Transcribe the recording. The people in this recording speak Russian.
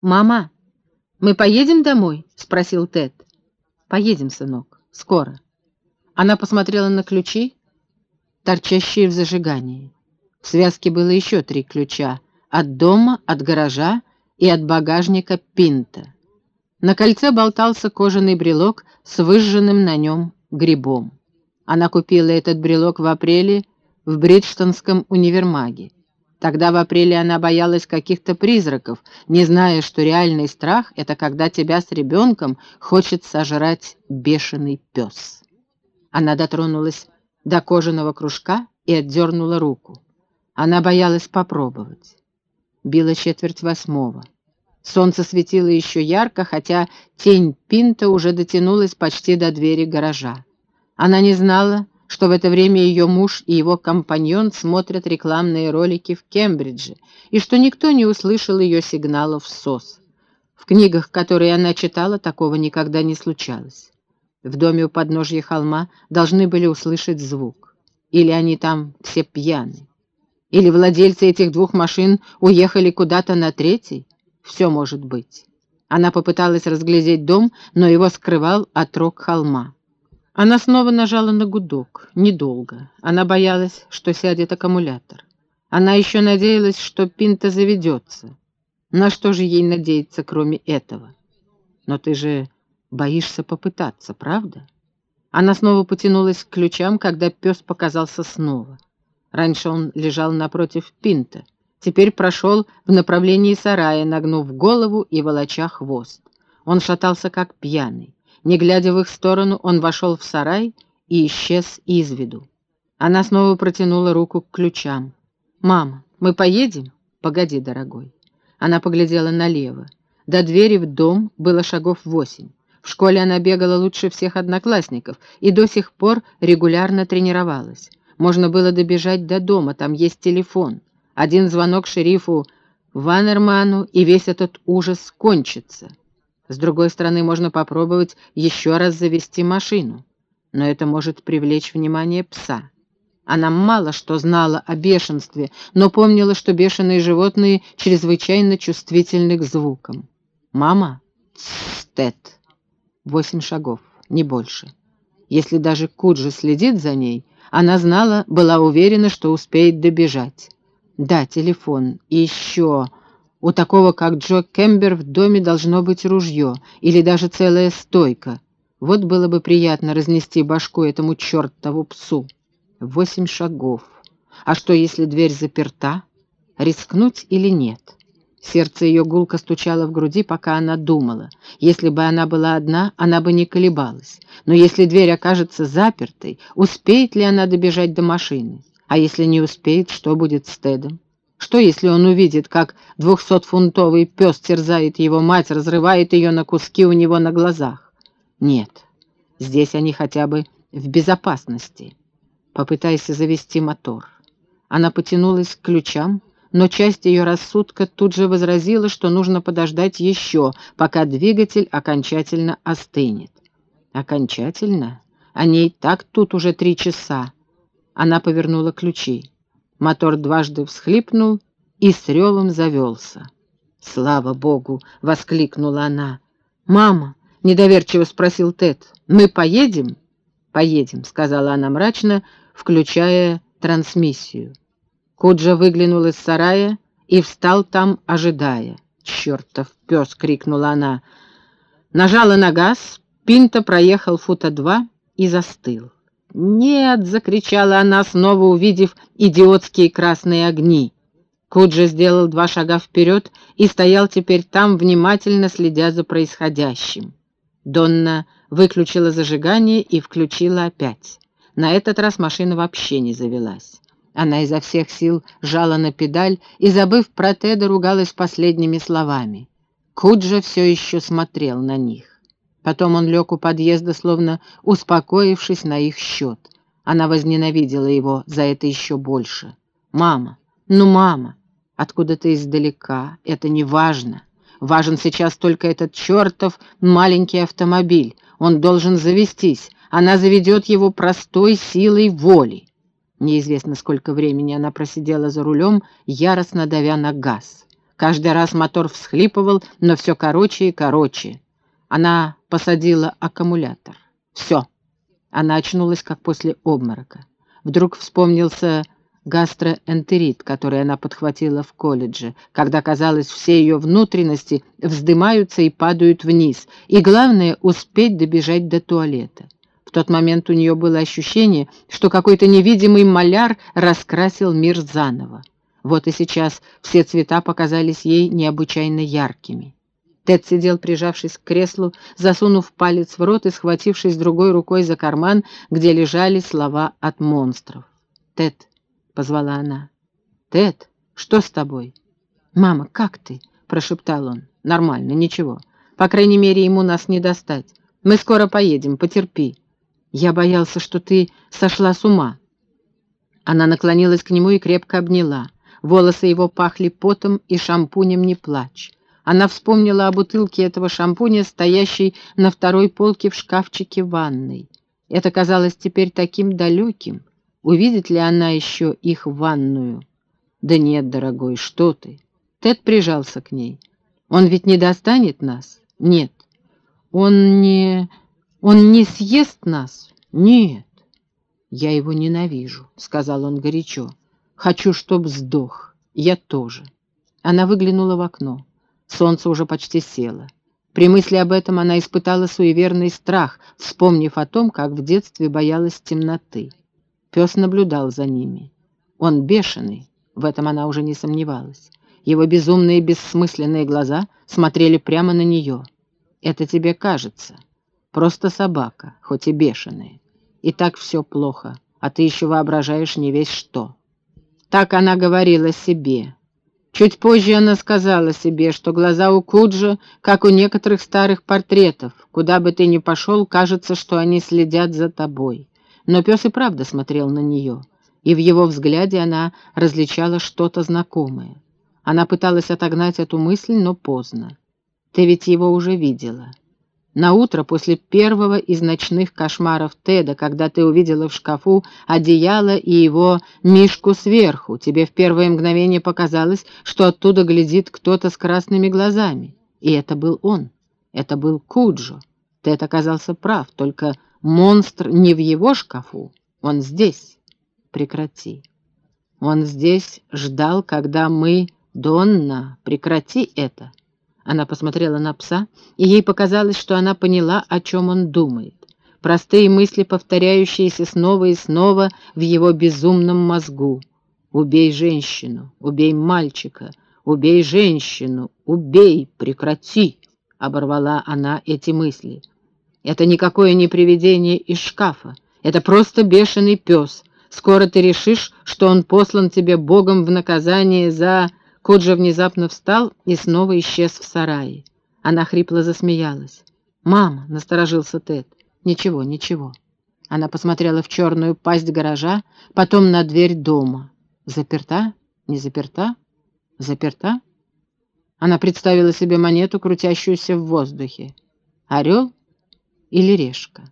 «Мама, мы поедем домой?» — спросил Тед. «Поедем, сынок, скоро». Она посмотрела на ключи, торчащие в зажигании. В связке было еще три ключа — от дома, от гаража и от багажника Пинта. На кольце болтался кожаный брелок с выжженным на нем грибом. Она купила этот брелок в апреле в Бриджтонском универмаге. Тогда в апреле она боялась каких-то призраков, не зная, что реальный страх — это когда тебя с ребенком хочет сожрать бешеный пес. Она дотронулась до кожаного кружка и отдернула руку. Она боялась попробовать. Било четверть восьмого. Солнце светило еще ярко, хотя тень Пинта уже дотянулась почти до двери гаража. Она не знала, что в это время ее муж и его компаньон смотрят рекламные ролики в Кембридже, и что никто не услышал ее сигналов СОС. В книгах, которые она читала, такого никогда не случалось. В доме у подножья холма должны были услышать звук. Или они там все пьяны. Или владельцы этих двух машин уехали куда-то на третий. Все может быть. Она попыталась разглядеть дом, но его скрывал отрог холма. Она снова нажала на гудок. Недолго. Она боялась, что сядет аккумулятор. Она еще надеялась, что Пинта заведется. На что же ей надеяться, кроме этого? Но ты же боишься попытаться, правда? Она снова потянулась к ключам, когда пес показался снова. Раньше он лежал напротив Пинта. Теперь прошел в направлении сарая, нагнув голову и волоча хвост. Он шатался, как пьяный. Не глядя в их сторону, он вошел в сарай и исчез из виду. Она снова протянула руку к ключам. «Мама, мы поедем?» «Погоди, дорогой». Она поглядела налево. До двери в дом было шагов восемь. В школе она бегала лучше всех одноклассников и до сих пор регулярно тренировалась. Можно было добежать до дома, там есть телефон. Один звонок шерифу Ваннерману, и весь этот ужас кончится. С другой стороны, можно попробовать еще раз завести машину, но это может привлечь внимание пса. Она мало что знала о бешенстве, но помнила, что бешеные животные чрезвычайно чувствительны к звукам. «Мама?» «Тет!» Восемь шагов, не больше. Если даже Куджи следит за ней, она знала, была уверена, что успеет добежать. «Да, телефон. И еще...» У такого, как Джо Кембер, в доме должно быть ружье или даже целая стойка. Вот было бы приятно разнести башку этому чертову псу. Восемь шагов. А что, если дверь заперта? Рискнуть или нет? Сердце ее гулко стучало в груди, пока она думала. Если бы она была одна, она бы не колебалась. Но если дверь окажется запертой, успеет ли она добежать до машины? А если не успеет, что будет с Тедом? Что, если он увидит, как двухсотфунтовый пес терзает его мать, разрывает ее на куски у него на глазах? Нет, здесь они хотя бы в безопасности. Попытайся завести мотор. Она потянулась к ключам, но часть ее рассудка тут же возразила, что нужно подождать еще, пока двигатель окончательно остынет. Окончательно? Они и так тут уже три часа. Она повернула ключи. Мотор дважды всхлипнул и с ревом завелся. «Слава Богу!» — воскликнула она. «Мама!» — недоверчиво спросил Тед. «Мы поедем?» «Поедем», — сказала она мрачно, включая трансмиссию. Куджа выглянул из сарая и встал там, ожидая. «Чертов пес!» — крикнула она. Нажала на газ, Пинто проехал фута два и застыл. «Нет!» — закричала она, снова увидев идиотские красные огни. Куджи сделал два шага вперед и стоял теперь там, внимательно следя за происходящим. Донна выключила зажигание и включила опять. На этот раз машина вообще не завелась. Она изо всех сил жала на педаль и, забыв про Теда, ругалась последними словами. Куджа все еще смотрел на них. Потом он лег у подъезда, словно успокоившись на их счет. Она возненавидела его за это еще больше. «Мама! Ну, мама! Откуда ты издалека? Это не важно. Важен сейчас только этот чертов маленький автомобиль. Он должен завестись. Она заведет его простой силой воли». Неизвестно, сколько времени она просидела за рулем, яростно давя на газ. Каждый раз мотор всхлипывал, но все короче и короче. Она посадила аккумулятор. Все. Она очнулась, как после обморока. Вдруг вспомнился гастроэнтерит, который она подхватила в колледже, когда, казалось, все ее внутренности вздымаются и падают вниз, и главное — успеть добежать до туалета. В тот момент у нее было ощущение, что какой-то невидимый маляр раскрасил мир заново. Вот и сейчас все цвета показались ей необычайно яркими. Тед сидел, прижавшись к креслу, засунув палец в рот и схватившись другой рукой за карман, где лежали слова от монстров. «Тед», — позвала она. «Тед, что с тобой?» «Мама, как ты?» — прошептал он. «Нормально, ничего. По крайней мере, ему нас не достать. Мы скоро поедем, потерпи. Я боялся, что ты сошла с ума». Она наклонилась к нему и крепко обняла. Волосы его пахли потом и шампунем «Не плачь». Она вспомнила о бутылке этого шампуня, стоящей на второй полке в шкафчике ванной. Это казалось теперь таким далеким. Увидит ли она еще их ванную? Да нет, дорогой, что ты? Тед прижался к ней. Он ведь не достанет нас? Нет. Он не... он не съест нас? Нет. Я его ненавижу, сказал он горячо. Хочу, чтоб сдох. Я тоже. Она выглянула в окно. Солнце уже почти село. При мысли об этом она испытала суеверный страх, вспомнив о том, как в детстве боялась темноты. Пес наблюдал за ними. Он бешеный, в этом она уже не сомневалась. Его безумные бессмысленные глаза смотрели прямо на нее. «Это тебе кажется. Просто собака, хоть и бешеная. И так все плохо, а ты еще воображаешь не весь что». Так она говорила себе, Чуть позже она сказала себе, что глаза у Куджа, как у некоторых старых портретов. Куда бы ты ни пошел, кажется, что они следят за тобой. Но пес и правда смотрел на нее, и в его взгляде она различала что-то знакомое. Она пыталась отогнать эту мысль, но поздно. Ты ведь его уже видела. На утро после первого из ночных кошмаров Теда, когда ты увидела в шкафу одеяло и его мишку сверху, тебе в первое мгновение показалось, что оттуда глядит кто-то с красными глазами. И это был он. Это был Куджо. Тед оказался прав, только монстр не в его шкафу. Он здесь. Прекрати. Он здесь ждал, когда мы... Донна, прекрати это. Она посмотрела на пса, и ей показалось, что она поняла, о чем он думает. Простые мысли, повторяющиеся снова и снова в его безумном мозгу. «Убей женщину! Убей мальчика! Убей женщину! Убей! Прекрати!» — оборвала она эти мысли. «Это никакое не привидение из шкафа. Это просто бешеный пес. Скоро ты решишь, что он послан тебе Богом в наказание за...» Коджа внезапно встал и снова исчез в сарае. Она хрипло засмеялась. «Мама!» — насторожился Тед. «Ничего, ничего». Она посмотрела в черную пасть гаража, потом на дверь дома. «Заперта? Не заперта? Заперта?» Она представила себе монету, крутящуюся в воздухе. «Орел или решка?»